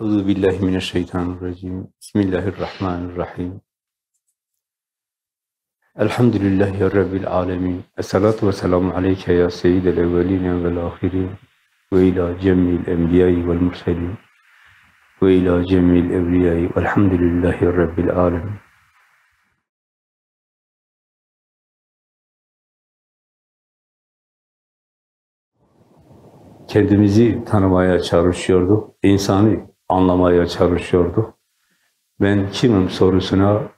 Euzu billahi mineşşeytanirracim. Bismillahirrahmanirrahim. Elhamdülillahi rabbil alamin. Essalatu vesselamu aleyke ya seyyidel evvelin ve'l ahirin ve ila cemil enbiya'i vel murselin ve ila cemil evliya'i velhamdülillahi rabbil alamin. Kendimizi tanımaya çalışıyorduk, insanı anlamaya çalışıyorduk. Ben kimim sorusuna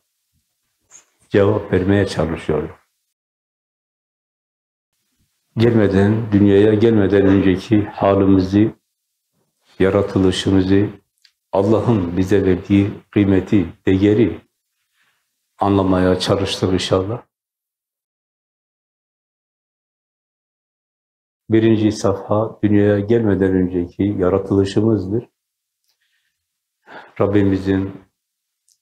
cevap vermeye çalışıyordum. Gelmeden, dünyaya gelmeden önceki halimizi, yaratılışımızı, Allah'ın bize verdiği kıymeti, değeri anlamaya çalıştık inşallah. Birinci safha dünyaya gelmeden önceki yaratılışımızdır. Rabbimizin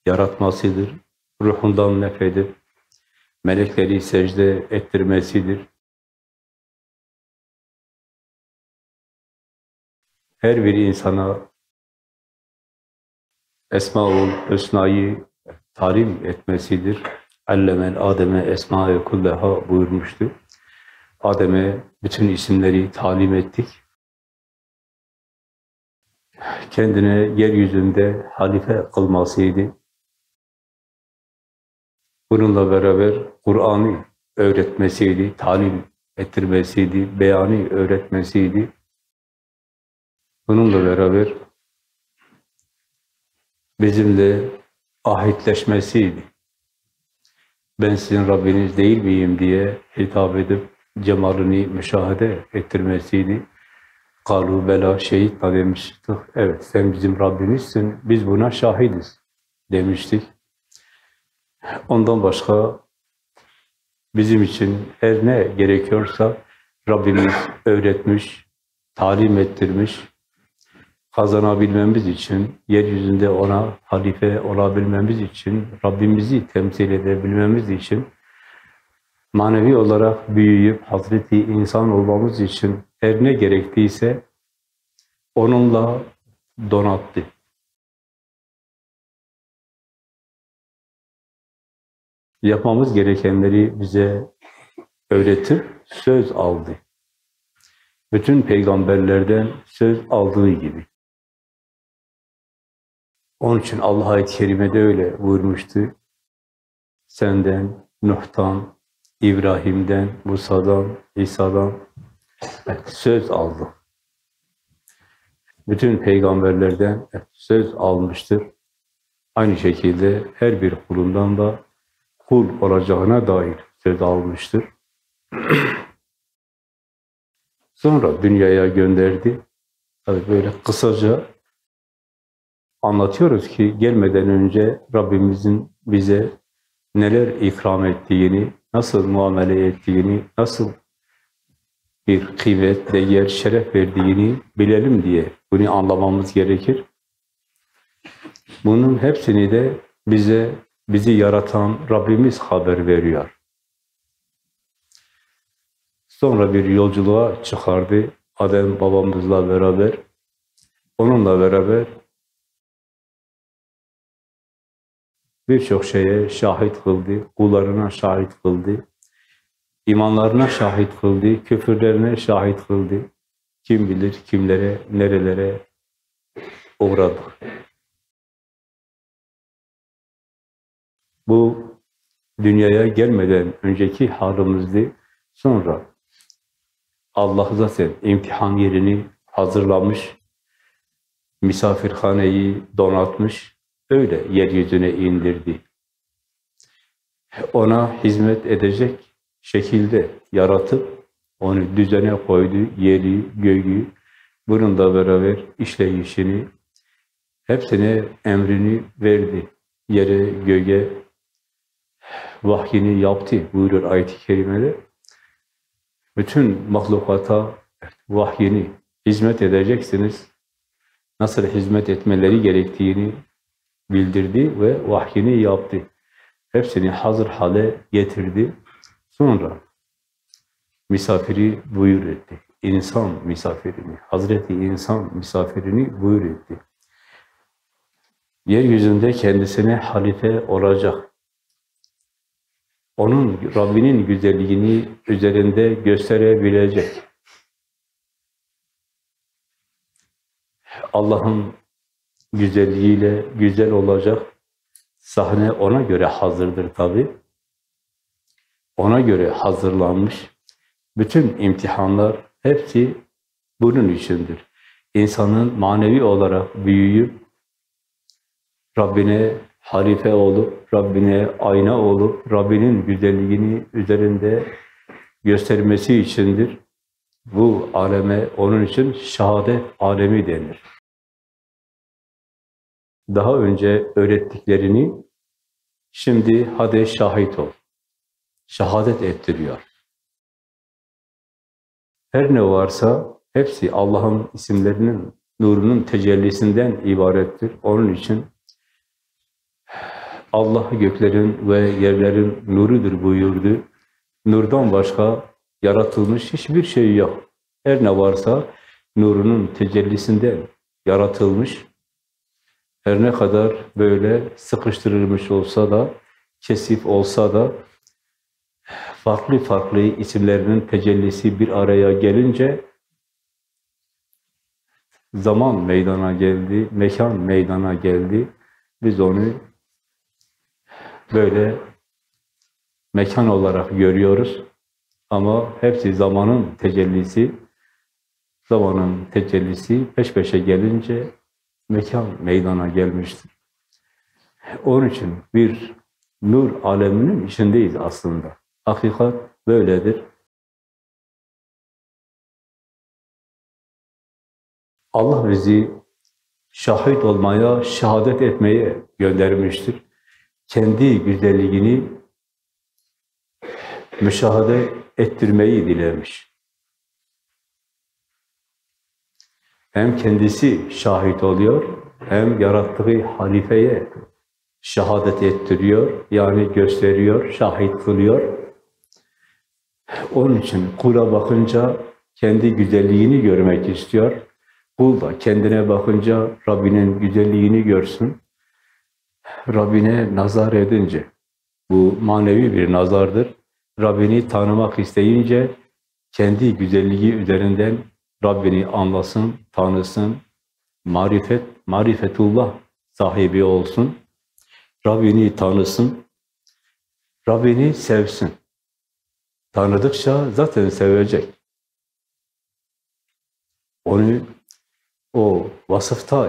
yaratmasıdır. Ruhundan nefedip melekleri secde ettirmesidir. Her bir insana Esmaül Hüsna'yı talim etmesidir. Allemel Adem'e esma-i kulleha buyurmuştu. Adem'e bütün isimleri talim ettik. Kendine yeryüzünde halife kılmasıydı. Bununla beraber Kur'an'ı öğretmesiydi, talim ettirmesiydi, beyanı öğretmesiydi. Bununla beraber bizimle ahitleşmesiydi. Ben sizin Rabbiniz değil miyim diye hitap edip cemalini müşahede ettirmesiydi. Kalu bela şehit demiştik. Evet sen bizim Rabbimizsin, biz buna şahidiz demiştik. Ondan başka bizim için her ne gerekiyorsa Rabbimiz öğretmiş, talim ettirmiş, kazanabilmemiz için, yeryüzünde ona halife olabilmemiz için, Rabbimizi temsil edebilmemiz için, manevi olarak büyüyüp Hazreti insan olmamız için her ne gerektiyse onunla donattı. Yapmamız gerekenleri bize öğretip söz aldı. Bütün peygamberlerden söz aldığı gibi. Onun için Allah ayet-i kerimede öyle buyurmuştu. Senden, Nuh'tan, İbrahim'den, Musa'dan, İsa'dan söz aldı. Bütün peygamberlerden söz almıştır. Aynı şekilde her bir kulundan da kul olacağına dair söz almıştır. Sonra dünyaya gönderdi. Tabii böyle kısaca anlatıyoruz ki gelmeden önce Rabbimizin bize neler ikram ettiğini, nasıl muamele ettiğini, nasıl bir kıymet, değer, şeref verdiğini bilelim diye bunu anlamamız gerekir. Bunun hepsini de bize, bizi yaratan Rabbimiz haber veriyor. Sonra bir yolculuğa çıkardı Adem babamızla beraber. Onunla beraber birçok şeye şahit kıldı, kullarına şahit kıldı, imanlarına şahit kıldı, küfürlerine şahit kıldı. Kim bilir kimlere, nerelere uğradık. Bu dünyaya gelmeden önceki halimizdi. Sonra Allah zaten imtihan yerini hazırlamış, misafirhaneyi donatmış, öyle yeryüzüne indirdi. Ona hizmet edecek şekilde yaratıp onu düzene koydu, yeri, göğü, bununla beraber işleyişini, hepsine emrini verdi. Yere, göğe vahyini yaptı buyurur ayet-i kerimede. Bütün mahlukata vahyini hizmet edeceksiniz. Nasıl hizmet etmeleri gerektiğini bildirdi ve vahyini yaptı. Hepsini hazır hale getirdi. Sonra misafiri buyur etti. İnsan misafirini, Hazreti insan misafirini buyur etti. yeryüzünde kendisine halife olacak. Onun, Rabbinin güzelliğini üzerinde gösterebilecek. Allah'ın güzelliğiyle güzel olacak. Sahne ona göre hazırdır tabi. Ona göre hazırlanmış. Bütün imtihanlar hepsi bunun içindir. İnsanın manevi olarak büyüyüp Rabbine halife olup, Rabbine ayna olup, Rabbinin güzelliğini üzerinde göstermesi içindir. Bu aleme onun için şehadet alemi denir. Daha önce öğrettiklerini şimdi hadi şahit ol. Şehadet ettiriyor. Her ne varsa hepsi Allah'ın isimlerinin, nurunun tecellisinden ibarettir. Onun için Allah göklerin ve yerlerin nurudur buyurdu. Nurdan başka yaratılmış hiçbir şey yok. Her ne varsa nurunun tecellisinden yaratılmış. Her ne kadar böyle sıkıştırılmış olsa da, kesif olsa da, farklı farklı isimlerinin tecellisi bir araya gelince, zaman meydana geldi, mekan meydana geldi. Biz onu böyle mekan olarak görüyoruz. Ama hepsi zamanın tecellisi, zamanın tecellisi peş peşe gelince mekan meydana gelmiştir. Onun için bir nur aleminin içindeyiz aslında. Hakikat böyledir. Allah bizi şahit olmaya, şehadet etmeye göndermiştir. Kendi güzelliğini müşahede ettirmeyi dilemiş. Hem kendisi şahit oluyor, hem yarattığı halifeye şehadet ettiriyor, yani gösteriyor, şahit kılıyor. Onun için kula bakınca kendi güzelliğini görmek istiyor. Kul da kendine bakınca Rabbinin güzelliğini görsün. Rabbine nazar edince, bu manevi bir nazardır. Rabbini tanımak isteyince kendi güzelliği üzerinden Rabbini anlasın, tanısın, marifet, marifetullah sahibi olsun. Rabbini tanısın, Rabbini sevsin. Tanıdıkça zaten sevecek. Onu o vasıfta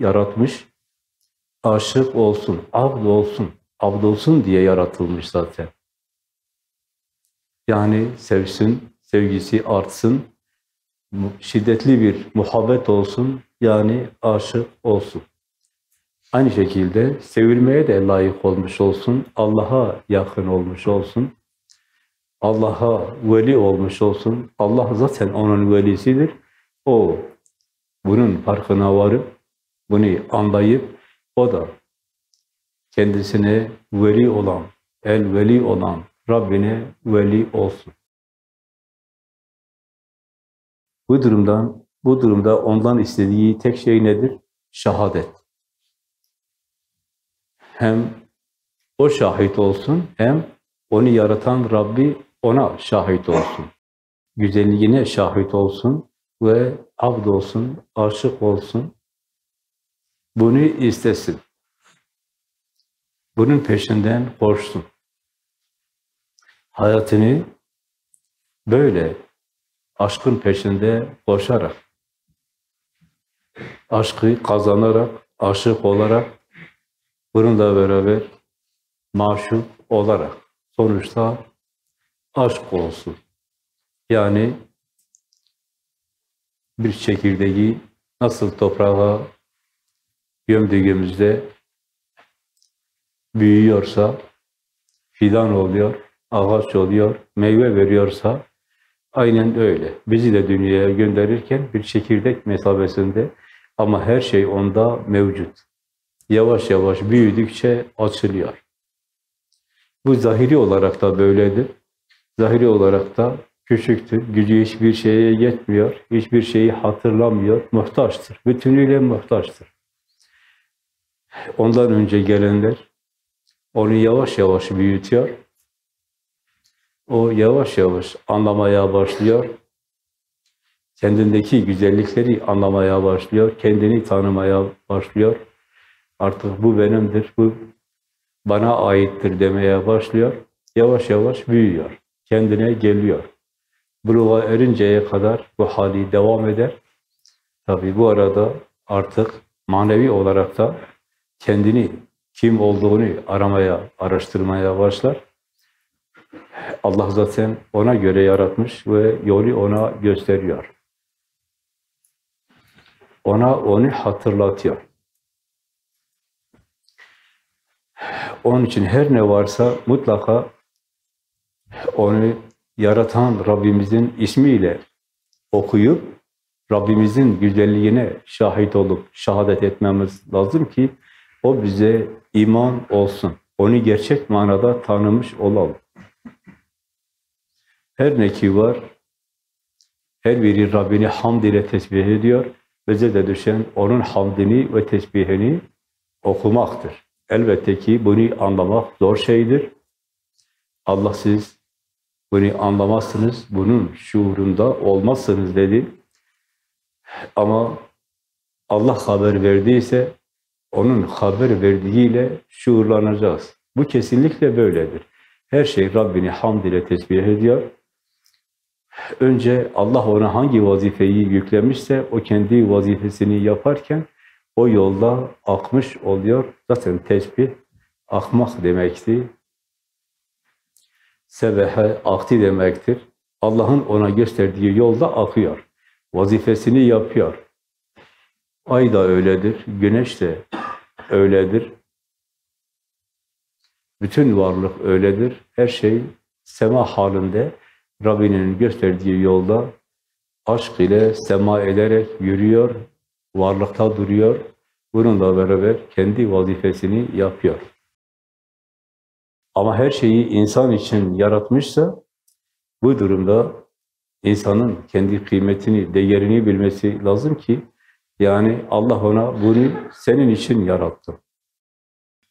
yaratmış, aşık olsun, abd olsun, abd olsun diye yaratılmış zaten. Yani sevsin, sevgisi artsın, şiddetli bir muhabbet olsun, yani aşık olsun. Aynı şekilde sevilmeye de layık olmuş olsun, Allah'a yakın olmuş olsun, Allah'a veli olmuş olsun. Allah zaten onun velisidir. O bunun farkına varıp, bunu anlayıp, o da kendisine veli olan, el veli olan Rabbine veli olsun. Bu durumdan, bu durumda ondan istediği tek şey nedir? Şahadet. Hem o şahit olsun, hem onu yaratan Rabbi ona şahit olsun. Güzelliğine şahit olsun ve abd olsun, aşık olsun. Bunu istesin. Bunun peşinden koşsun. Hayatını böyle aşkın peşinde koşarak, aşkı kazanarak, aşık olarak, bununla beraber maşuk olarak, sonuçta aşk olsun. Yani bir çekirdeği nasıl toprağa gömdüğümüzde büyüyorsa, fidan oluyor, ağaç oluyor, meyve veriyorsa, aynen öyle. Bizi de dünyaya gönderirken bir çekirdek mesabesinde ama her şey onda mevcut. Yavaş yavaş büyüdükçe açılıyor. Bu zahiri olarak da böyledir. Zahiri olarak da küçüktür. Gücü hiçbir şeye yetmiyor. Hiçbir şeyi hatırlamıyor. Muhtaçtır. Bütünüyle muhtaçtır. Ondan önce gelenler onu yavaş yavaş büyütüyor. O yavaş yavaş anlamaya başlıyor. Kendindeki güzellikleri anlamaya başlıyor. Kendini tanımaya başlıyor. Artık bu benimdir, bu bana aittir demeye başlıyor. Yavaş yavaş büyüyor. Kendine geliyor. Buluğa erinceye kadar bu hali devam eder. Tabi bu arada artık manevi olarak da kendini, kim olduğunu aramaya, araştırmaya başlar. Allah zaten ona göre yaratmış ve yolu ona gösteriyor. Ona onu hatırlatıyor. Onun için her ne varsa mutlaka onu yaratan Rabbimizin ismiyle okuyup Rabbimizin güzelliğine şahit olup şehadet etmemiz lazım ki o bize iman olsun. Onu gerçek manada tanımış olalım. Her ne ki var, her biri Rabbini hamd ile tesbih ediyor. Bize de düşen onun hamdini ve tesbihini okumaktır. Elbette ki bunu anlamak zor şeydir. Allah siz bunu anlamazsınız, bunun şuurunda olmazsınız dedi. Ama Allah haber verdiyse onun haber verdiğiyle şuurlanacağız. Bu kesinlikle böyledir. Her şey Rabbini hamd ile tesbih ediyor. Önce Allah ona hangi vazifeyi yüklemişse o kendi vazifesini yaparken o yolda akmış oluyor. Zaten tesbih akmak demekti. Sebehe akti demektir. Allah'ın ona gösterdiği yolda akıyor. Vazifesini yapıyor. Ay da öyledir, güneş de öyledir. Bütün varlık öyledir. Her şey sema halinde Rabbinin gösterdiği yolda aşk ile sema ederek yürüyor, varlıkta duruyor. Bununla beraber kendi vazifesini yapıyor. Ama her şeyi insan için yaratmışsa bu durumda insanın kendi kıymetini, değerini bilmesi lazım ki yani Allah ona bunu senin için yarattı.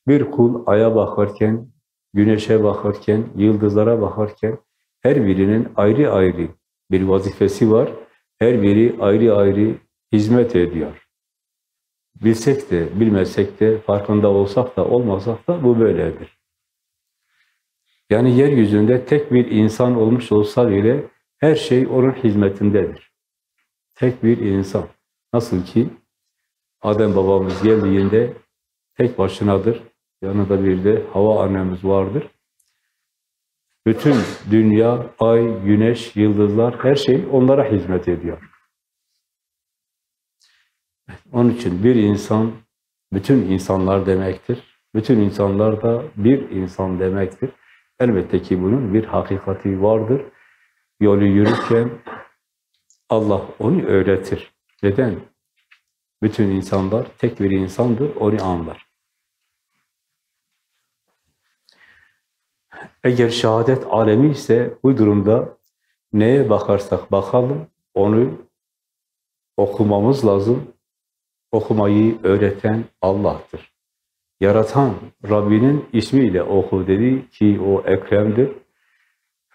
Bir kul aya bakarken, güneşe bakarken, yıldızlara bakarken her birinin ayrı ayrı bir vazifesi var. Her biri ayrı ayrı hizmet ediyor. Bilsek de, bilmesek de, farkında olsak da, olmasak da bu böyledir. Yani yeryüzünde tek bir insan olmuş olsa bile her şey onun hizmetindedir. Tek bir insan. Nasıl ki Adem babamız geldiğinde tek başınadır. Yanında bir de hava annemiz vardır. Bütün dünya, ay, güneş, yıldızlar, her şey onlara hizmet ediyor. Onun için bir insan, bütün insanlar demektir. Bütün insanlar da bir insan demektir. Elbette ki bunun bir hakikati vardır. Yolu yürürken Allah onu öğretir. Neden? Bütün insanlar tek bir insandır, onu anlar. Eğer şehadet alemi ise bu durumda neye bakarsak bakalım, onu okumamız lazım. Okumayı öğreten Allah'tır. Yaratan Rabbinin ismiyle oku dedi ki o Ekrem'dir.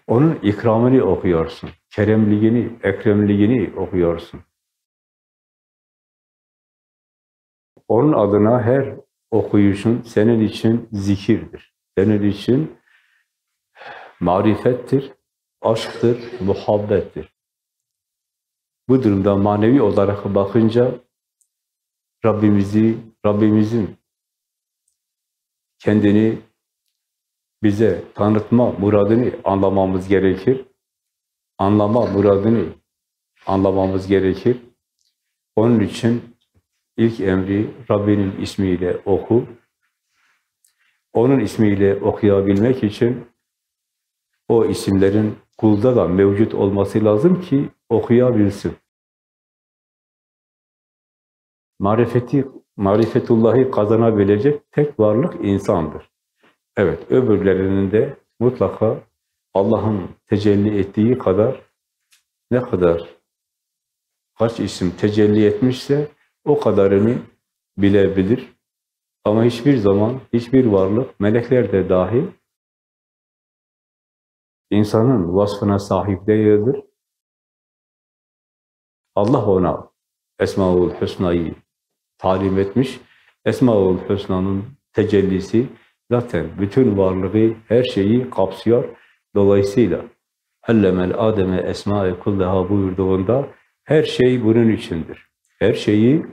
Onun ikramını okuyorsun. Keremliğini, ekremliğini okuyorsun. Onun adına her okuyuşun senin için zikirdir. Senin için marifettir, aşktır, muhabbettir. Bu durumda manevi olarak bakınca Rabbimizi, Rabbimizin kendini bize tanıtma muradını anlamamız gerekir. Anlama muradını anlamamız gerekir. Onun için ilk emri Rabbinin ismiyle oku. Onun ismiyle okuyabilmek için o isimlerin kulda da mevcut olması lazım ki okuyabilsin. Marifeti, marifetullahı kazanabilecek tek varlık insandır. Evet, öbürlerinin de mutlaka Allah'ın tecelli ettiği kadar ne kadar kaç isim tecelli etmişse o kadarını bilebilir. Ama hiçbir zaman, hiçbir varlık, melekler de dahil, insanın vasfına sahip değildir. Allah ona Esmaül Hüsna'yı talim etmiş. Esmaül Hüsna'nın tecellisi zaten bütün varlığı, her şeyi kapsıyor. Dolayısıyla Allemel Adem'e esma-i kullaha buyurduğunda her şey bunun içindir. Her şeyi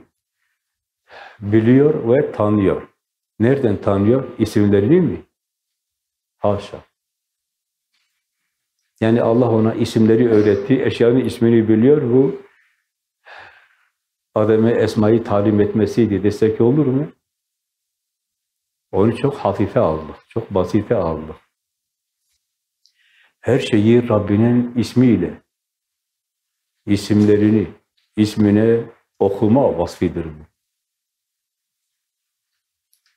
biliyor ve tanıyor. Nereden tanıyor? İsimlerini mi? Haşa. Yani Allah ona isimleri öğretti, eşyanın ismini biliyor. Bu Adem'e esmayı talim etmesiydi desek olur mu? Onu çok hafife aldık, çok basite aldık. Her şeyi Rabbinin ismiyle, isimlerini, ismine okuma vasfidir bu.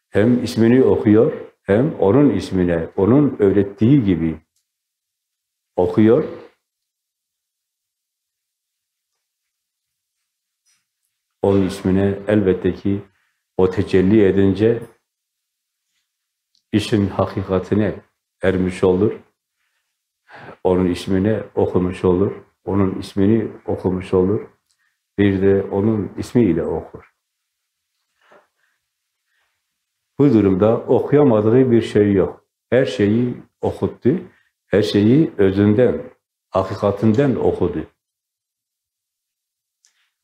Hem ismini okuyor, hem onun ismine, onun öğrettiği gibi okuyor. Onun ismine elbette ki o tecelli edince işin hakikatine ermiş olur. Onun ismine okumuş olur. Onun ismini okumuş olur. Bir de onun ismiyle okur. Bu durumda okuyamadığı bir şey yok. Her şeyi okuttu. Her şeyi özünden, hakikatinden okudu.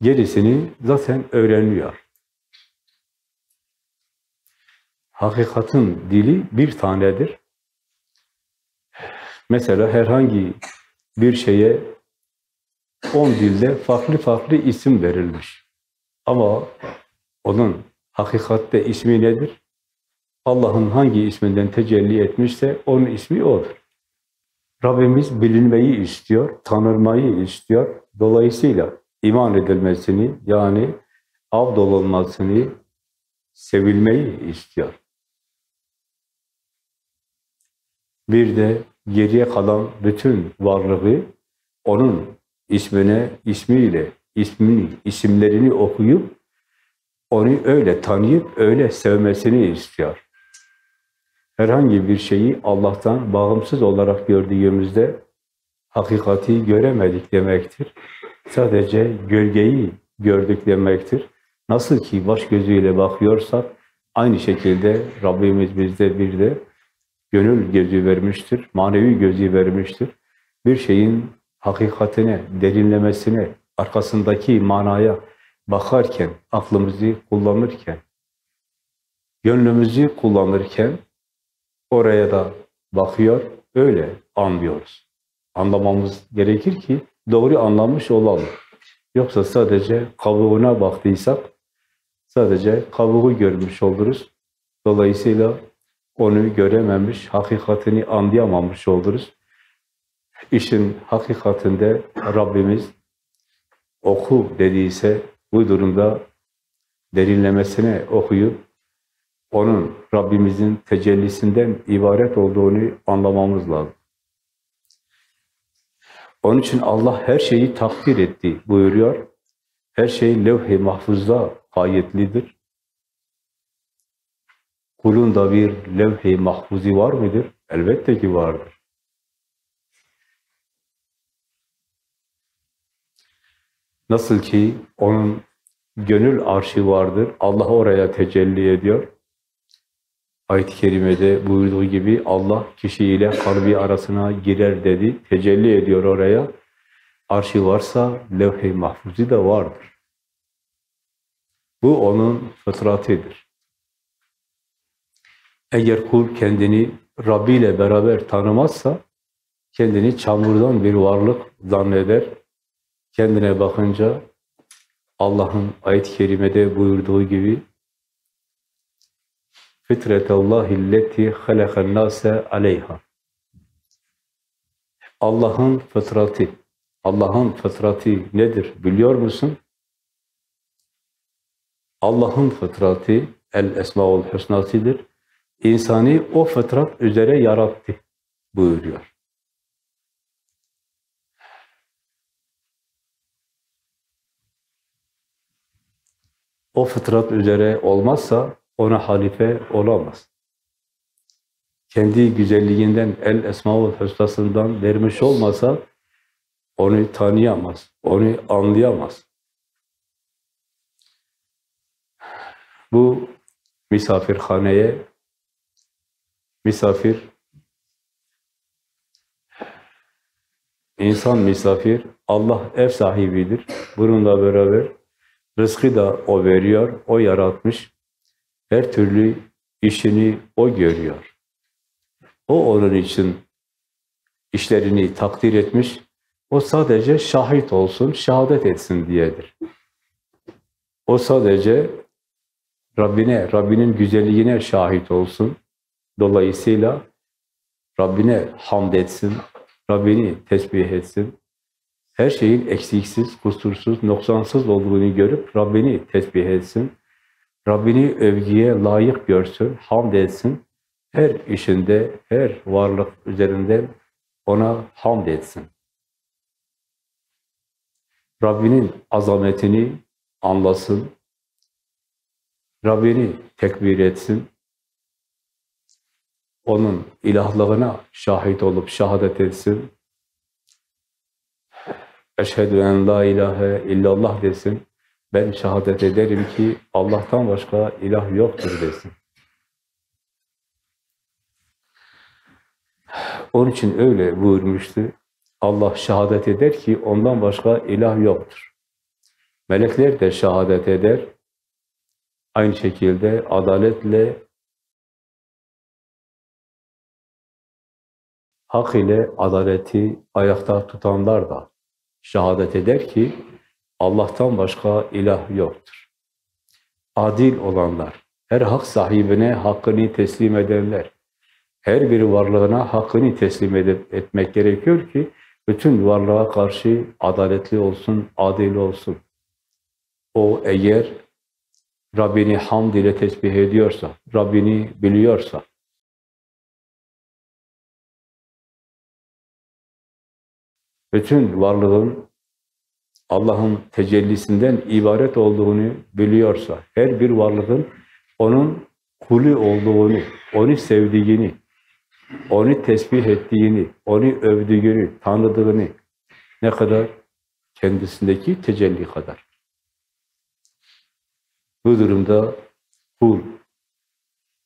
Gerisini zaten öğreniyor. Hakikatin dili bir tanedir. Mesela herhangi bir şeye on dilde farklı farklı isim verilmiş. Ama onun hakikatte ismi nedir? Allah'ın hangi isminden tecelli etmişse onun ismi odur. Rabbimiz bilinmeyi istiyor, tanırmayı istiyor. Dolayısıyla iman edilmesini yani avdolunmasını, sevilmeyi istiyor. Bir de geriye kalan bütün varlığı onun ismine, ismiyle, ismini, isimlerini okuyup onu öyle tanıyıp öyle sevmesini istiyor. Herhangi bir şeyi Allah'tan bağımsız olarak gördüğümüzde hakikati göremedik demektir. Sadece gölgeyi gördük demektir. Nasıl ki baş gözüyle bakıyorsak aynı şekilde Rabbimiz bizde bir de gönül gözü vermiştir, manevi gözü vermiştir. Bir şeyin hakikatine, derinlemesine, arkasındaki manaya bakarken, aklımızı kullanırken, gönlümüzü kullanırken oraya da bakıyor, öyle anlıyoruz. Anlamamız gerekir ki doğru anlamış olalım. Yoksa sadece kabuğuna baktıysak, sadece kabuğu görmüş oluruz. Dolayısıyla onu görememiş, hakikatini anlayamamış oluruz. İşin hakikatinde Rabbimiz oku dediyse bu durumda derinlemesine okuyup onun Rabbimizin tecellisinden ibaret olduğunu anlamamız lazım. Onun için Allah her şeyi takdir etti buyuruyor. Her şey levh-i mahfuzda kayıtlidir. Kulun da bir levh-i mahfuzi var mıdır? Elbette ki vardır. Nasıl ki onun gönül arşi vardır, Allah oraya tecelli ediyor. Ayet-i Kerime'de buyurduğu gibi Allah kişiyle kalbi arasına girer dedi, tecelli ediyor oraya. Arşi varsa levh-i mahfuzi de vardır. Bu onun fıtratıdır. Eğer kul kendini Rabbi ile beraber tanımazsa, kendini çamurdan bir varlık zanneder. Kendine bakınca Allah'ın ayet-i kerimede buyurduğu gibi fitretallahi lleti halakan nase aleyha. Allah'ın fıtratı. Allah'ın fıtratı nedir biliyor musun? Allah'ın fıtratı el esmaul husnasıdır. İnsanı o fıtrat üzere yarattı buyuruyor. O fıtrat üzere olmazsa ona halife olamaz. Kendi güzelliğinden, el esmaül hüsnasından vermiş olmasa onu tanıyamaz, onu anlayamaz. Bu misafirhaneye misafir insan misafir, Allah ev sahibidir. Bununla beraber rızkı da o veriyor, o yaratmış. Her türlü işini o görüyor. O onun için işlerini takdir etmiş. O sadece şahit olsun, şehadet etsin diyedir. O sadece Rabbine, Rabbinin güzelliğine şahit olsun. Dolayısıyla Rabbine hamd etsin, Rabbini tesbih etsin. Her şeyin eksiksiz, kusursuz, noksansız olduğunu görüp Rabbini tesbih etsin. Rabbini övgüye layık görsün, hamd etsin. Her işinde, her varlık üzerinden ona hamd etsin. Rabbinin azametini anlasın, Rabbini tekbir etsin, onun ilahlığına şahit olup şehadet etsin, Eşhedü en la ilahe illallah desin, ben şehadet ederim ki Allah'tan başka ilah yoktur desin. Onun için öyle buyurmuştu. Allah şehadet eder ki ondan başka ilah yoktur. Melekler de şehadet eder. Aynı şekilde adaletle hak ile adaleti ayakta tutanlar da şehadet eder ki Allah'tan başka ilah yoktur. Adil olanlar, her hak sahibine hakkını teslim edenler, her bir varlığına hakkını teslim edip, etmek gerekiyor ki bütün varlığa karşı adaletli olsun, adil olsun. O eğer Rabbini hamd ile tesbih ediyorsa, Rabbini biliyorsa, bütün varlığın Allah'ın tecellisinden ibaret olduğunu biliyorsa, her bir varlığın onun kulü olduğunu, onu sevdiğini, onu tesbih ettiğini, onu övdüğünü, tanıdığını ne kadar? Kendisindeki tecelli kadar. Bu durumda kul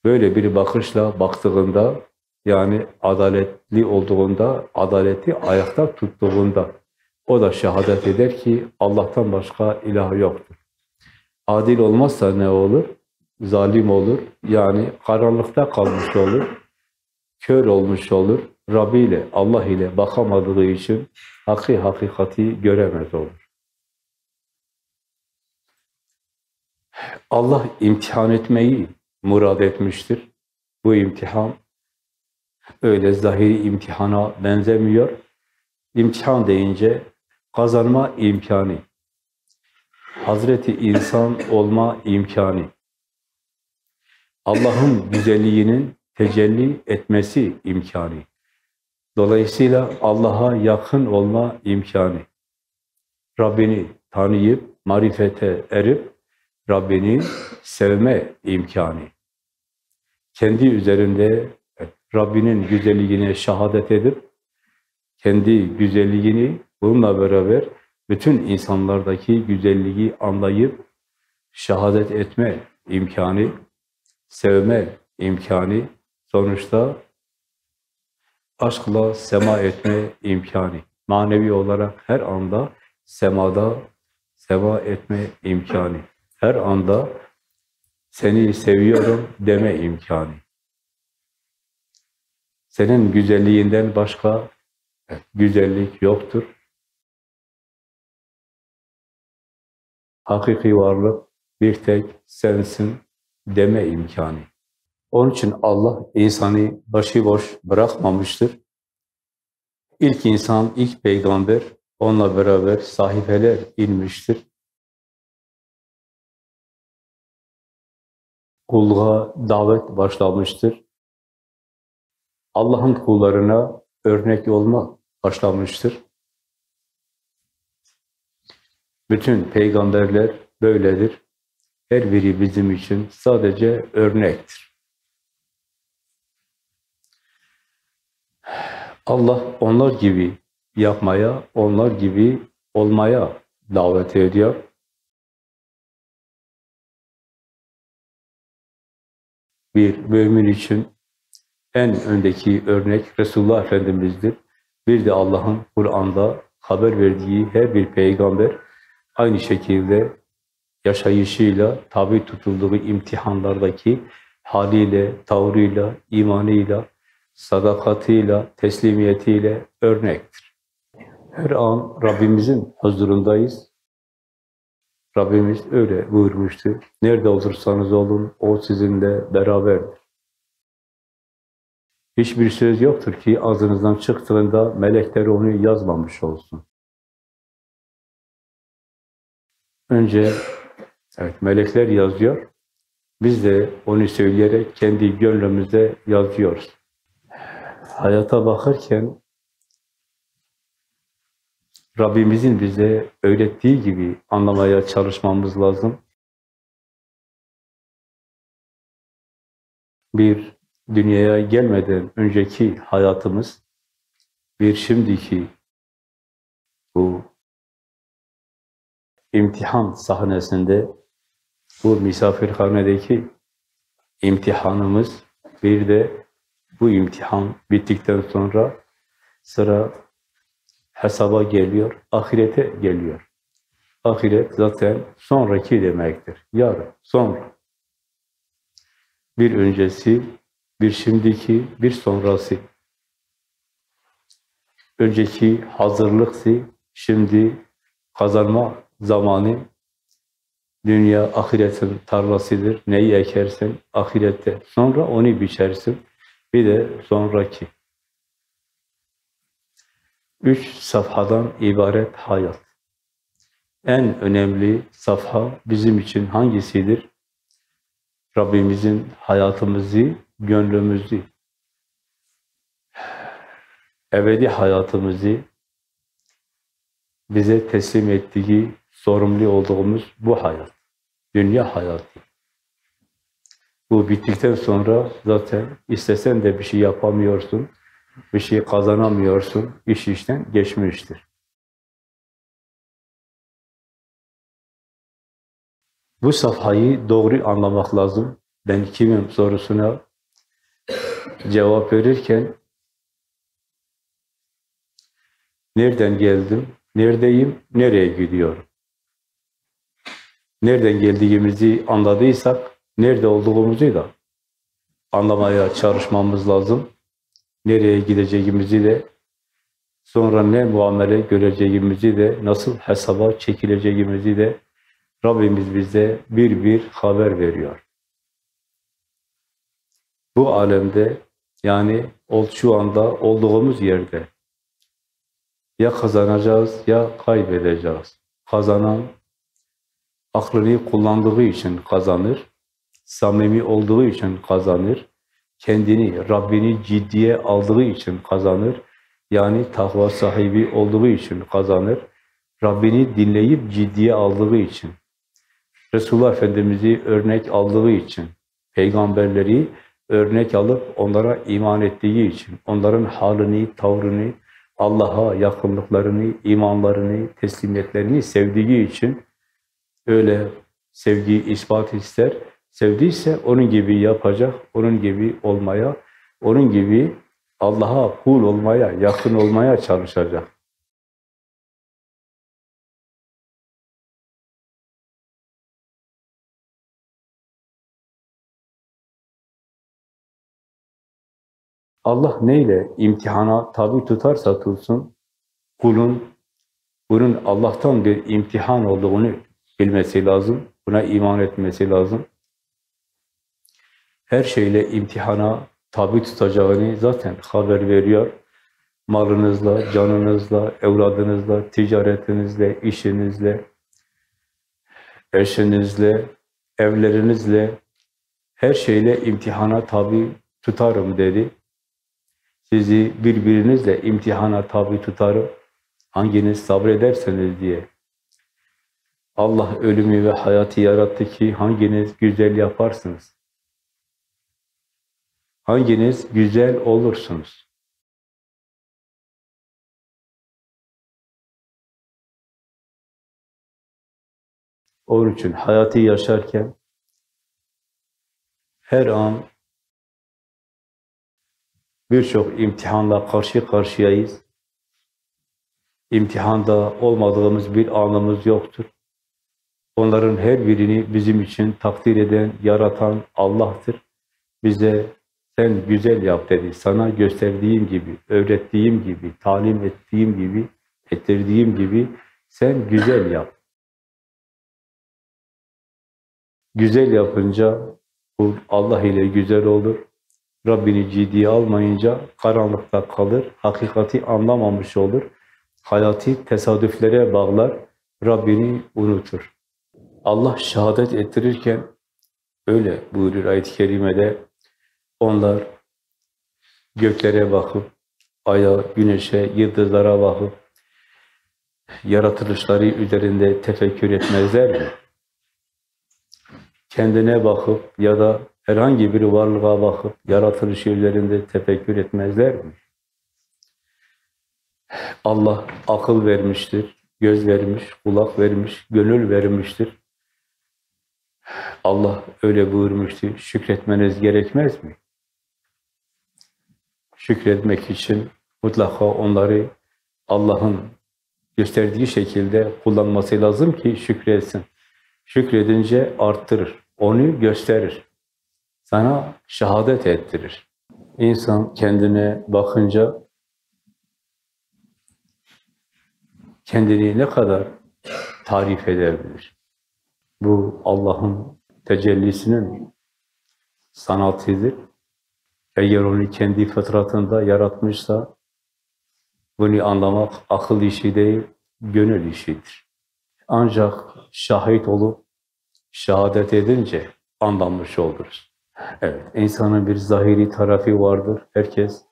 böyle bir bakışla baktığında yani adaletli olduğunda, adaleti ayakta tuttuğunda o da şehadet eder ki Allah'tan başka ilah yoktur. Adil olmazsa ne olur? Zalim olur. Yani karanlıkta kalmış olur. Kör olmuş olur. Rabbi ile, Allah ile bakamadığı için hakiki hakikati göremez olur. Allah imtihan etmeyi murad etmiştir. Bu imtihan öyle zahiri imtihana benzemiyor. İmtihan deyince kazanma imkanı, Hazreti insan olma imkanı, Allah'ın güzelliğinin tecelli etmesi imkanı. Dolayısıyla Allah'a yakın olma imkanı. Rabbini tanıyıp, marifete erip, Rabbini sevme imkanı. Kendi üzerinde Rabbinin güzelliğine şehadet edip, kendi güzelliğini bununla beraber bütün insanlardaki güzelliği anlayıp şehadet etme imkanı, sevme imkanı, sonuçta aşkla sema etme imkanı. Manevi olarak her anda semada sema etme imkanı. Her anda seni seviyorum deme imkanı. Senin güzelliğinden başka güzellik yoktur. Hakiki varlık bir tek sensin deme imkanı. Onun için Allah insanı başıboş bırakmamıştır. İlk insan, ilk peygamber, onunla beraber sahifeler inmiştir. Kulluğa davet başlamıştır. Allah'ın kullarına örnek olma başlamıştır. Bütün peygamberler böyledir. Her biri bizim için sadece örnektir. Allah onlar gibi yapmaya, onlar gibi olmaya davet ediyor. Bir mümin için en öndeki örnek Resulullah Efendimiz'dir. Bir de Allah'ın Kur'an'da haber verdiği her bir peygamber aynı şekilde yaşayışıyla, tabi tutulduğu imtihanlardaki haliyle, tavrıyla, imanıyla, sadakatiyle, teslimiyetiyle örnektir. Her an Rabbimizin huzurundayız. Rabbimiz öyle buyurmuştu. Nerede olursanız olun, o sizinle beraberdir. Hiçbir söz yoktur ki ağzınızdan çıktığında melekler onu yazmamış olsun. Önce evet melekler yazıyor. Biz de onu söyleyerek kendi gönlümüzde yazıyoruz. Hayata bakarken Rabbimizin bize öğrettiği gibi anlamaya çalışmamız lazım. Bir dünyaya gelmeden önceki hayatımız, bir şimdiki bu imtihan sahnesinde, bu misafirhanedeki imtihanımız, bir de bu imtihan bittikten sonra sıra hesaba geliyor, ahirete geliyor. Ahiret zaten sonraki demektir. Yarın, sonra. Bir öncesi, bir şimdiki, bir sonrası. Önceki hazırlıktı, şimdi kazanma zamanı. Dünya ahiretin tarlasıdır. Neyi ekersen ahirette. Sonra onu biçersin. Bir de sonraki. Üç safhadan ibaret hayat. En önemli safha bizim için hangisidir? Rabbimizin hayatımızı, gönlümüzü, ebedi hayatımızı bize teslim ettiği, sorumlu olduğumuz bu hayat. Dünya hayatı. Bu bittikten sonra zaten istesen de bir şey yapamıyorsun, bir şey kazanamıyorsun, iş işten geçmiştir. Bu safhayı doğru anlamak lazım. Ben kimim sorusuna cevap verirken nereden geldim, neredeyim, nereye gidiyorum? Nereden geldiğimizi anladıysak, nerede olduğumuzu da anlamaya çalışmamız lazım. Nereye gideceğimizi de, sonra ne muamele göreceğimizi de, nasıl hesaba çekileceğimizi de Rabbimiz bize bir bir haber veriyor. Bu alemde yani şu anda olduğumuz yerde ya kazanacağız ya kaybedeceğiz. Kazanan aklını kullandığı için kazanır, samimi olduğu için kazanır, kendini, Rabbini ciddiye aldığı için kazanır, yani takva sahibi olduğu için kazanır, Rabbini dinleyip ciddiye aldığı için, Resulullah Efendimiz'i örnek aldığı için, peygamberleri örnek alıp onlara iman ettiği için, onların halini, tavrını, Allah'a yakınlıklarını, imanlarını, teslimiyetlerini sevdiği için öyle sevgi ispat ister. Sevdiyse onun gibi yapacak, onun gibi olmaya, onun gibi Allah'a kul olmaya, yakın olmaya çalışacak. Allah neyle imtihana tabi tutarsa tutsun, kulun bunun Allah'tan bir imtihan olduğunu bilmesi lazım, buna iman etmesi lazım. Her şeyle imtihana tabi tutacağını zaten haber veriyor. Malınızla, canınızla, evladınızla, ticaretinizle, işinizle, eşinizle, evlerinizle, her şeyle imtihana tabi tutarım dedi. Sizi birbirinizle imtihana tabi tutarım. Hanginiz sabrederseniz diye Allah ölümü ve hayatı yarattı ki hanginiz güzel yaparsınız? Hanginiz güzel olursunuz? Onun için hayatı yaşarken her an birçok imtihanla karşı karşıyayız. İmtihanda olmadığımız bir anımız yoktur. Onların her birini bizim için takdir eden, yaratan Allah'tır. Bize sen güzel yap dedi. Sana gösterdiğim gibi, öğrettiğim gibi, talim ettiğim gibi, ettirdiğim gibi sen güzel yap. Güzel yapınca kul Allah ile güzel olur. Rabbini ciddiye almayınca karanlıkta kalır, hakikati anlamamış olur. Hayatı tesadüflere bağlar, Rabbini unutur. Allah şehadet ettirirken öyle buyurur ayet-i kerimede onlar göklere bakıp, aya, güneşe, yıldızlara bakıp yaratılışları üzerinde tefekkür etmezler mi? Kendine bakıp ya da herhangi bir varlığa bakıp yaratılışı üzerinde tefekkür etmezler mi? Allah akıl vermiştir, göz vermiş, kulak vermiş, gönül vermiştir. Allah öyle buyurmuştu, şükretmeniz gerekmez mi? Şükretmek için mutlaka onları Allah'ın gösterdiği şekilde kullanması lazım ki şükretsin. Şükredince arttırır, onu gösterir. Sana şehadet ettirir. İnsan kendine bakınca kendini ne kadar tarif edebilir? Bu Allah'ın tecellisinin sanatıdır. Eğer onu kendi fıtratında yaratmışsa bunu anlamak akıl işi değil, gönül işidir. Ancak şahit olup şehadet edince anlamış oluruz. Evet, insanın bir zahiri tarafı vardır. Herkes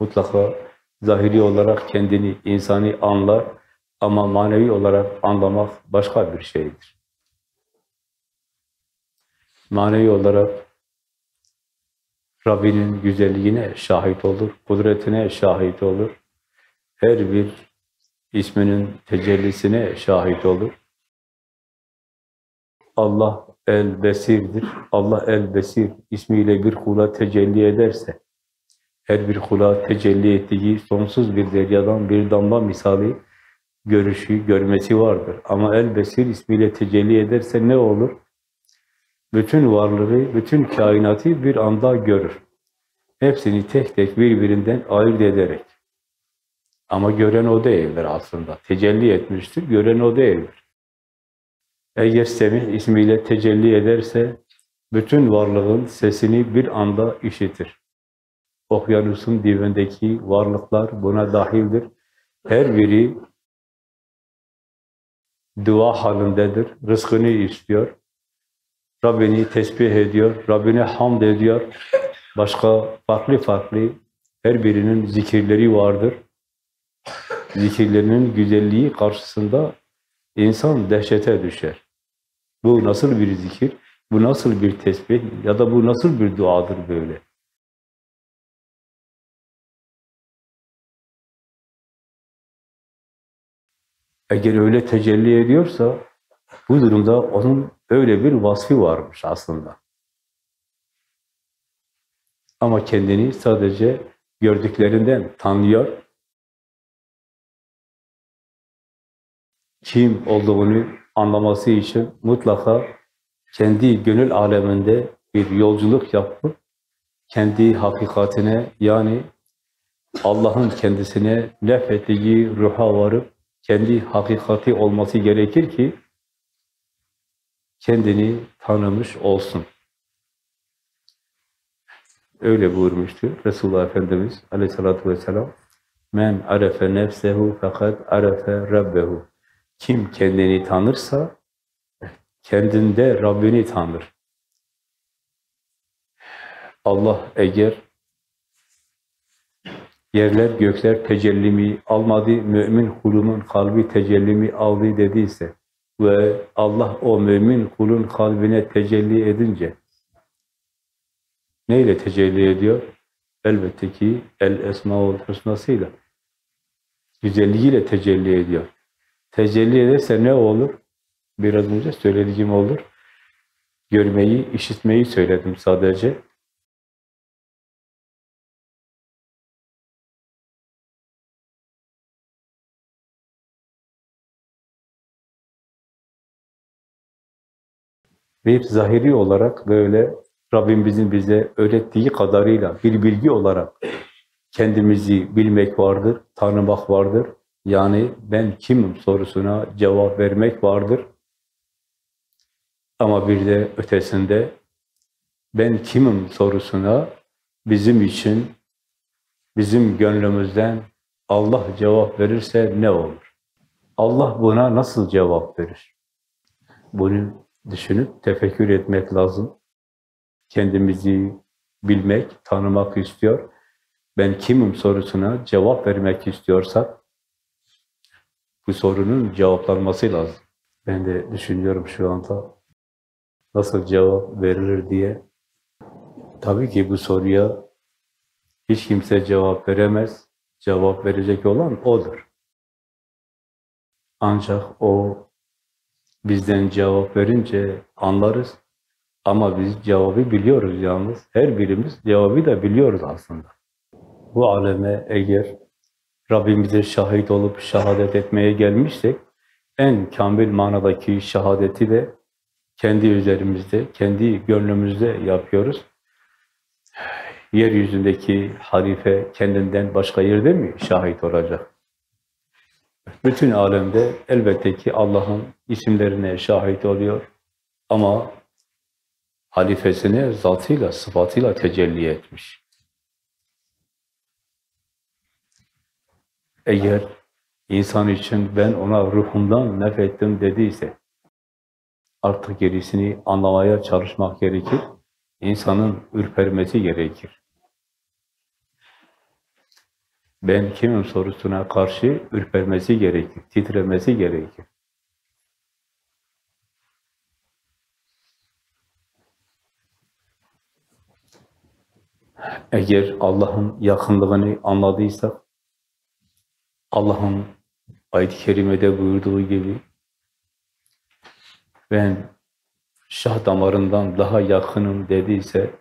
mutlaka zahiri olarak kendini, insani anlar ama manevi olarak anlamak başka bir şeydir. Manevi olarak Rabbinin güzelliğine şahit olur, kudretine şahit olur. Her bir isminin tecellisine şahit olur. Allah el-Besir'dir. Allah el-Besir ismiyle bir kula tecelli ederse, her bir kula tecelli ettiği sonsuz bir deryadan bir damla misali görüşü, görmesi vardır. Ama el-Besir ismiyle tecelli ederse ne olur? Bütün varlığı, bütün kainatı bir anda görür. Hepsini tek tek birbirinden ayırt ederek. Ama gören o değildir aslında. Tecelli etmiştir, gören o değildir. Eğer Semih ismiyle tecelli ederse, bütün varlığın sesini bir anda işitir. Okyanusun dibindeki varlıklar buna dahildir. Her biri dua halindedir, rızkını istiyor. Rabbini tesbih ediyor, Rabbine hamd ediyor. Başka farklı farklı her birinin zikirleri vardır. Zikirlerinin güzelliği karşısında insan dehşete düşer. Bu nasıl bir zikir, bu nasıl bir tesbih ya da bu nasıl bir duadır böyle? Eğer öyle tecelli ediyorsa bu durumda onun öyle bir vasfı varmış aslında. Ama kendini sadece gördüklerinden tanıyor. Kim olduğunu anlaması için mutlaka kendi gönül aleminde bir yolculuk yapıp kendi hakikatine yani Allah'ın kendisine nefettiği ruha varıp kendi hakikati olması gerekir ki kendini tanımış olsun. Öyle buyurmuştu Resulullah Efendimiz aleyhissalatü vesselam. Men arefe nefsehu fakat arefe rabbehu. Kim kendini tanırsa kendinde Rabbini tanır. Allah eğer yerler gökler tecellimi almadı, mümin kulumun kalbi tecellimi aldı dediyse, ve Allah o mümin kulun kalbine tecelli edince neyle tecelli ediyor? Elbette ki el esmaul husnasıyla güzelliğiyle tecelli ediyor. Tecelli ederse ne olur? Biraz önce söylediğim olur. Görmeyi, işitmeyi söyledim sadece. Bir zahiri olarak böyle Rabbimizin bize öğrettiği kadarıyla bir bilgi olarak kendimizi bilmek vardır, tanımak vardır. Yani ben kimim sorusuna cevap vermek vardır. Ama bir de ötesinde ben kimim sorusuna bizim için, bizim gönlümüzden Allah cevap verirse ne olur? Allah buna nasıl cevap verir? Bunu düşünüp tefekkür etmek lazım. Kendimizi bilmek, tanımak istiyor. Ben kimim sorusuna cevap vermek istiyorsak bu sorunun cevaplanması lazım. Ben de düşünüyorum şu anda nasıl cevap verilir diye. Tabii ki bu soruya hiç kimse cevap veremez. Cevap verecek olan O'dur. Ancak O bizden cevap verince anlarız. Ama biz cevabı biliyoruz yalnız. Her birimiz cevabı da biliyoruz aslında. Bu aleme eğer Rabbimize şahit olup şehadet etmeye gelmişsek, en kamil manadaki şehadeti de kendi üzerimizde, kendi gönlümüzde yapıyoruz. Yeryüzündeki halife kendinden başka yerde mi şahit olacak? Bütün alemde elbette ki Allah'ın isimlerine şahit oluyor. Ama halifesine zatıyla, sıfatıyla tecelli etmiş. Eğer insan için ben ona ruhumdan nefrettim dediyse, artık gerisini anlamaya çalışmak gerekir. İnsanın ürpermesi gerekir. Ben kimim sorusuna karşı ürpermesi gerekir, titremesi gerekir. Eğer Allah'ın yakınlığını anladıysak, Allah'ın ayet-i kerimede buyurduğu gibi ben şah damarından daha yakınım dediyse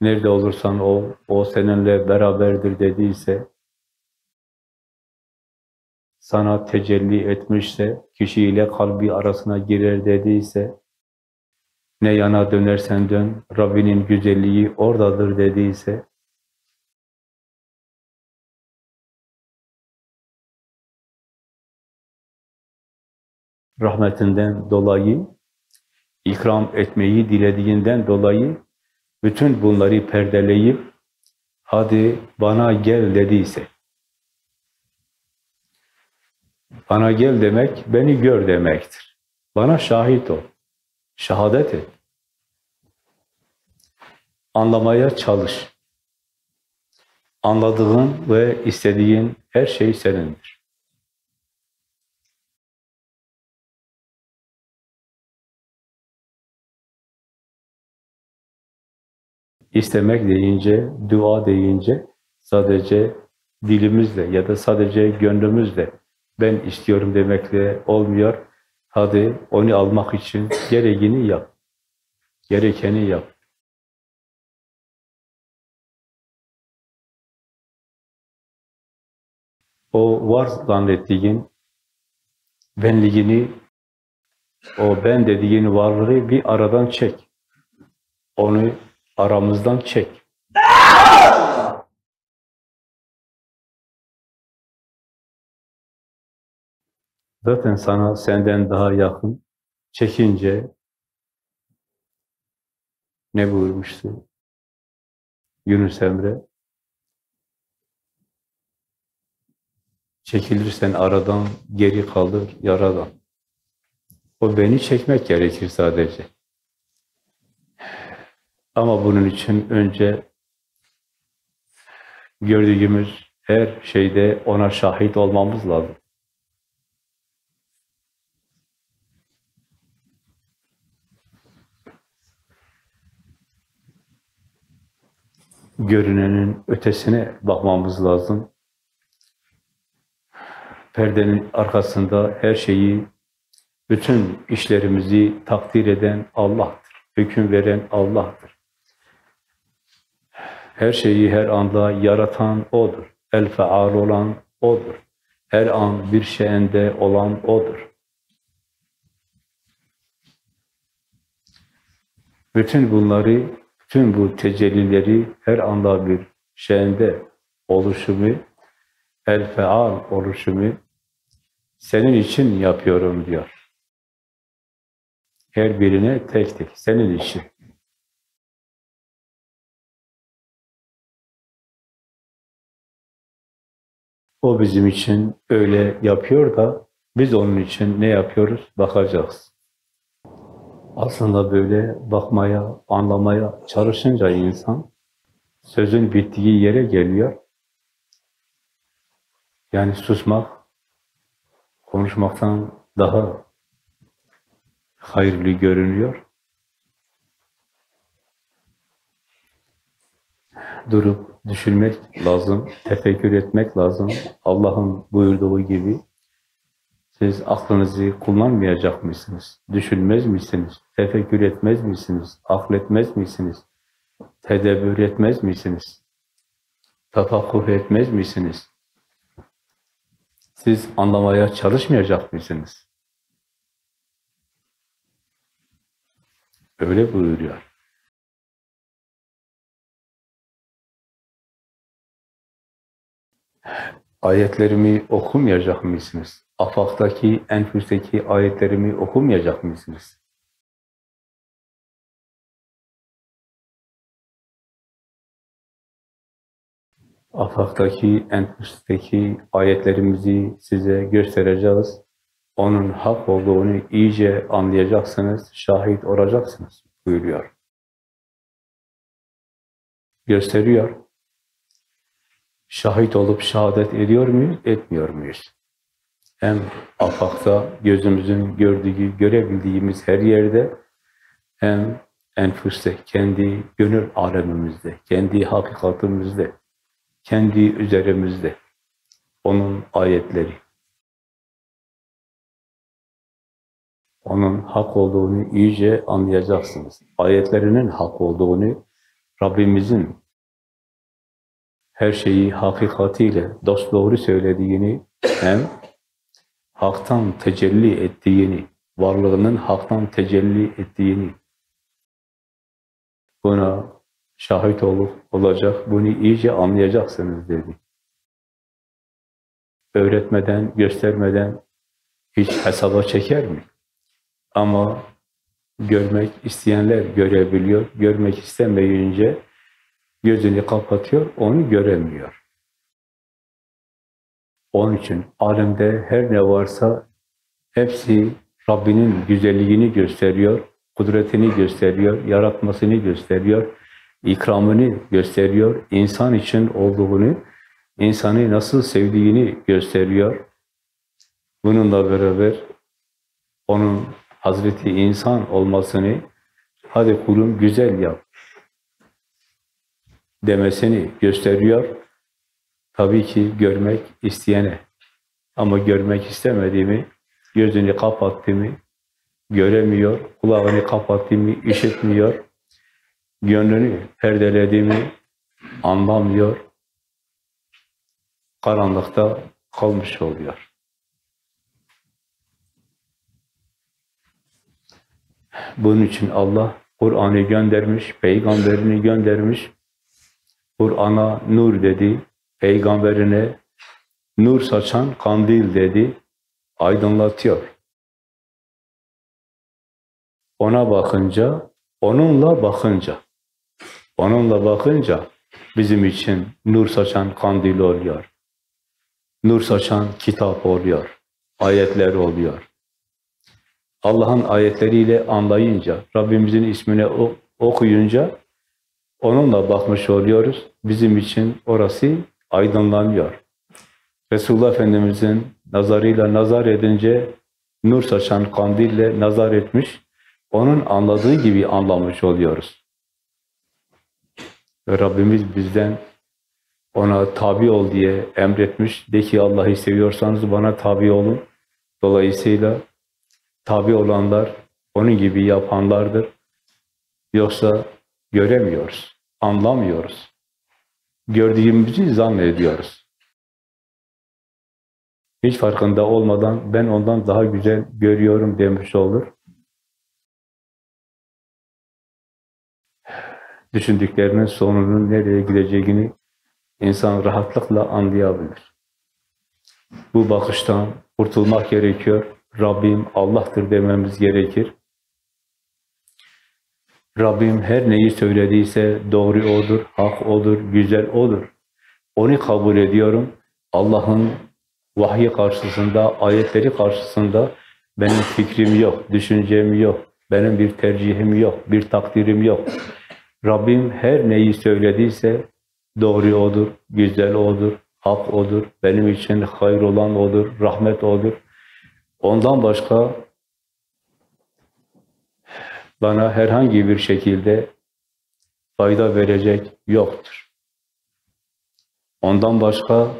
nerede olursan ol, o seninle beraberdir dediyse sana tecelli etmişse, kişiyle kalbi arasına girer dediyse ne yana dönersen dön, Rabbinin güzelliği oradadır dediyse, rahmetinden dolayı, ikram etmeyi dilediğinden dolayı, bütün bunları perdeleyip, hadi bana gel dediyse, bana gel demek, beni gör demektir. Bana şahit ol. Şehadet et. Anlamaya çalış. Anladığın ve istediğin her şey senindir. İstemek deyince, dua deyince sadece dilimizle ya da sadece gönlümüzle ben istiyorum demekle olmuyor. Hadi onu almak için gereğini yap. Gerekeni yap. O var zannettiğin benliğini, o ben dediğin varlığı bir aradan çek. Onu aramızdan çek. Zaten sana senden daha yakın çekince ne buyurmuştu Yunus Emre? Çekilirsen aradan geri kalır yaradan. O beni çekmek gerekir sadece. Ama bunun için önce gördüğümüz Her şeyde ona şahit olmamız lazım. Görünenin ötesine bakmamız lazım. Perdenin arkasında her şeyi, bütün işlerimizi takdir eden Allah'tır. Hüküm veren Allah'tır. Her şeyi her anda yaratan O'dur. El feal olan O'dur. Her an bir şeyinde olan O'dur. Bütün bunları, bütün bu tecellileri her anda bir şeyinde oluşumu, el feal oluşumu senin için yapıyorum diyor. Her birine tek tek, senin için. O bizim için öyle yapıyor da biz onun için ne yapıyoruz? Bakacağız. Aslında böyle bakmaya, anlamaya çalışınca insan sözün bittiği yere geliyor. Yani susmak konuşmaktan daha hayırlı görünüyor. Durup düşünmek lazım, tefekkür etmek lazım. Allah'ın buyurduğu gibi siz aklınızı kullanmayacak mısınız? Düşünmez misiniz? Tefekkür etmez misiniz? Akletmez misiniz? Tedebbür etmez misiniz? Tafakkuh etmez misiniz? Siz anlamaya çalışmayacak mısınız? Öyle buyuruyor. Ayetlerimi okumayacak mısınız? Afaktaki, enfüsteki ayetlerimi okumayacak mısınız? afaktaki, enfüsteki ayetlerimizi size göstereceğiz. Onun hak olduğunu iyice anlayacaksınız, şahit olacaksınız buyuruyor. Gösteriyor. Şahit olup şehadet ediyor muyuz, etmiyor muyuz? Hem afakta gözümüzün gördüğü, görebildiğimiz her yerde hem enfüste, kendi gönül alemimizde, kendi hakikatimizde kendi üzerimizde. Onun ayetleri. Onun hak olduğunu iyice anlayacaksınız. Ayetlerinin hak olduğunu, Rabbimizin her şeyi hakikatiyle dost doğru söylediğini hem haktan tecelli ettiğini, varlığının haktan tecelli ettiğini buna şahit olup olacak, bunu iyice anlayacaksınız dedi. Öğretmeden, göstermeden hiç hesaba çeker mi? Ama görmek isteyenler görebiliyor, görmek istemeyince gözünü kapatıyor, onu göremiyor. Onun için alemde her ne varsa hepsi Rabbinin güzelliğini gösteriyor, kudretini gösteriyor, yaratmasını gösteriyor, ikramını gösteriyor, insan için olduğunu, insanı nasıl sevdiğini gösteriyor. Bununla beraber onun Hazreti insan olmasını, hadi kulum güzel yap demesini gösteriyor. Tabii ki görmek isteyene ama görmek istemediğimi, gözünü kapattığımı göremiyor, kulağını kapattığımı işitmiyor, gönlünü perdelediğimi anlamıyor, karanlıkta kalmış oluyor. Bunun için Allah Kur'an'ı göndermiş, peygamberini göndermiş. Kur'an'a nur dedi, peygamberine nur saçan kandil dedi, aydınlatıyor. Ona bakınca, onunla bakınca Onunla bakınca bizim için nur saçan kandil oluyor. Nur saçan kitap oluyor. Ayetler oluyor. Allah'ın ayetleriyle anlayınca, Rabbimizin ismini okuyunca onunla bakmış oluyoruz. Bizim için orası aydınlanıyor. Resulullah Efendimiz'in nazarıyla nazar edince nur saçan kandille nazar etmiş, onun anladığı gibi anlamış oluyoruz. Ve Rabbimiz bizden ona tabi ol diye emretmiş. De ki Allah'ı seviyorsanız bana tabi olun. Dolayısıyla tabi olanlar onun gibi yapanlardır. Yoksa göremiyoruz, anlamıyoruz. Gördüğümüzü zannediyoruz. Hiç farkında olmadan ben ondan daha güzel görüyorum demiş olur. Düşündüklerinin sonunun nereye gideceğini insan rahatlıkla anlayabilir. Bu bakıştan kurtulmak gerekiyor. Rabbim Allah'tır dememiz gerekir. Rabbim her neyi söylediyse doğru odur, hak odur, güzel odur. Onu kabul ediyorum. Allah'ın vahyi karşısında, ayetleri karşısında benim fikrim yok, düşüncem yok, benim bir tercihim yok, bir takdirim yok. Rabbim her neyi söylediyse doğru odur, güzel odur, hak odur, benim için hayır olan odur, rahmet odur. Ondan başka bana herhangi bir şekilde fayda verecek yoktur. Ondan başka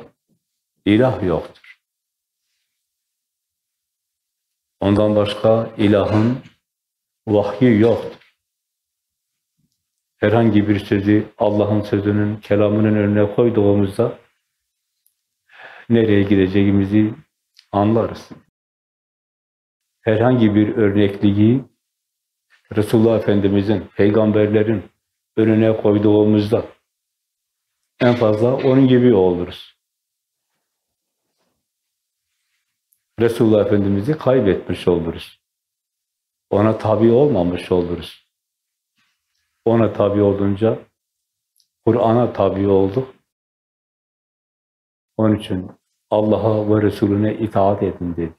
ilah yoktur. Ondan başka ilahın vahyi yoktur. Herhangi bir sözü Allah'ın sözünün, kelamının önüne koyduğumuzda nereye gideceğimizi anlarız. Herhangi bir örnekliği Resulullah Efendimiz'in, peygamberlerin önüne koyduğumuzda en fazla onun gibi oluruz. Resulullah Efendimiz'i kaybetmiş oluruz. Ona tabi olmamış oluruz. Ona tabi olunca Kur'an'a tabi olduk. Onun için Allah'a ve Resulüne itaat edin dedi.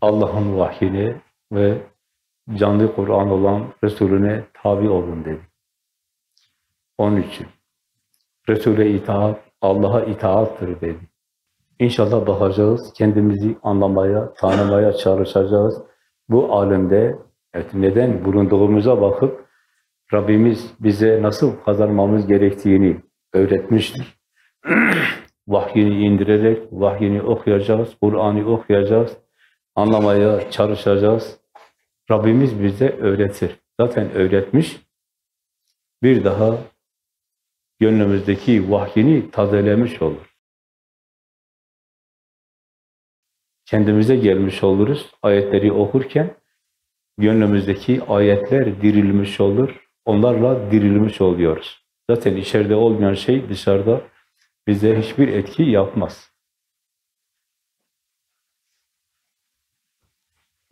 Allah'ın vahyine ve canlı Kur'an olan Resulüne tabi olun dedi. Onun için Resul'e itaat, Allah'a itaattır dedi. İnşallah bakacağız, kendimizi anlamaya, tanımaya çalışacağız. Bu alemde evet, neden bulunduğumuza bakıp Rabbimiz bize nasıl kazanmamız gerektiğini öğretmiştir. vahyini indirerek, vahyini okuyacağız, Kur'an'ı okuyacağız, anlamaya çalışacağız. Rabbimiz bize öğretir. Zaten öğretmiş. Bir daha gönlümüzdeki vahyini tazelemiş olur. Kendimize gelmiş oluruz. Ayetleri okurken gönlümüzdeki ayetler dirilmiş olur. Onlarla dirilmiş oluyoruz. Zaten içeride olmayan şey dışarıda bize hiçbir etki yapmaz.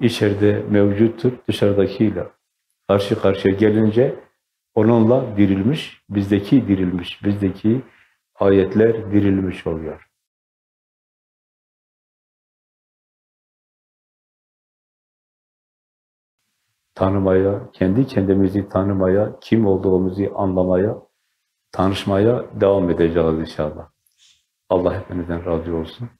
İçeride mevcuttur, dışarıdakiyle karşı karşıya gelince onunla dirilmiş, bizdeki dirilmiş, bizdeki ayetler dirilmiş oluyor. Tanımaya, kendi kendimizi tanımaya, kim olduğumuzu anlamaya, tanışmaya devam edeceğiz inşallah. Allah hepinizden razı olsun.